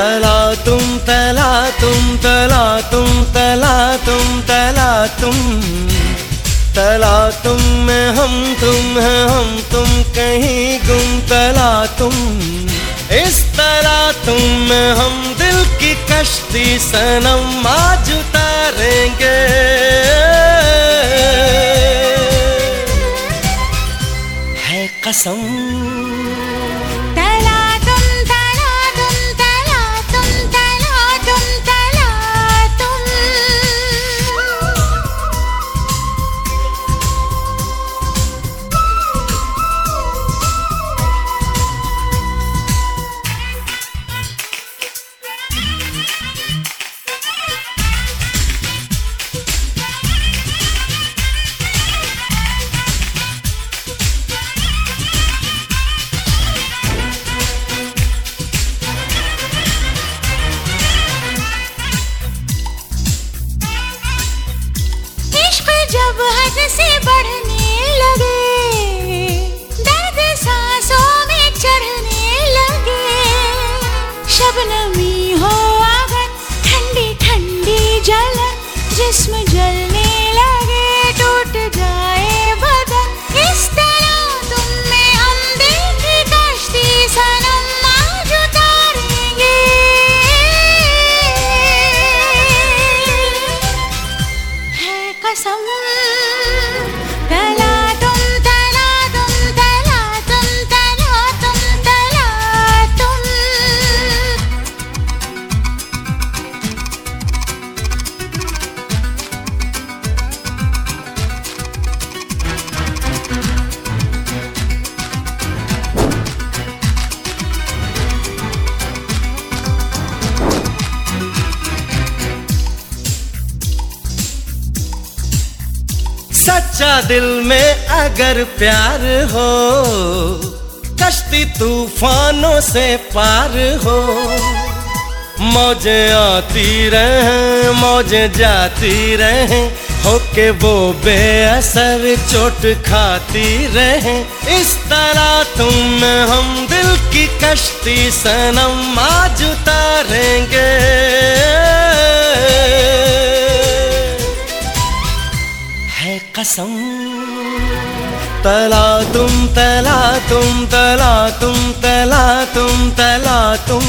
तला तुम तला तुम तला तुम तला तुम तला तुम। तला तुम में हम, तुम है हम, तुम कहीं गुम। तला तुम, इस तला तुम में हम दिल की कश्ती सनम आज उतारेंगे। है कसम हद से बढ़ने लगे। दर्द सांसों में चढ़ने लगे। शबनमी हो अगर ठंडी ठंडी जलन जिस्म सच्चा दिल में अगर प्यार हो, कश्ती तूफानों से पार हो। मौजें आती रहे, मौजें जाती रहे, होके वो बेअसर चोट खाती रहे। इस तरह तुम हम दिल की कश्ती सनम आज उतारेंगे। है कसम। तला तुम तला तुम तला तुम तला तुम तला तुम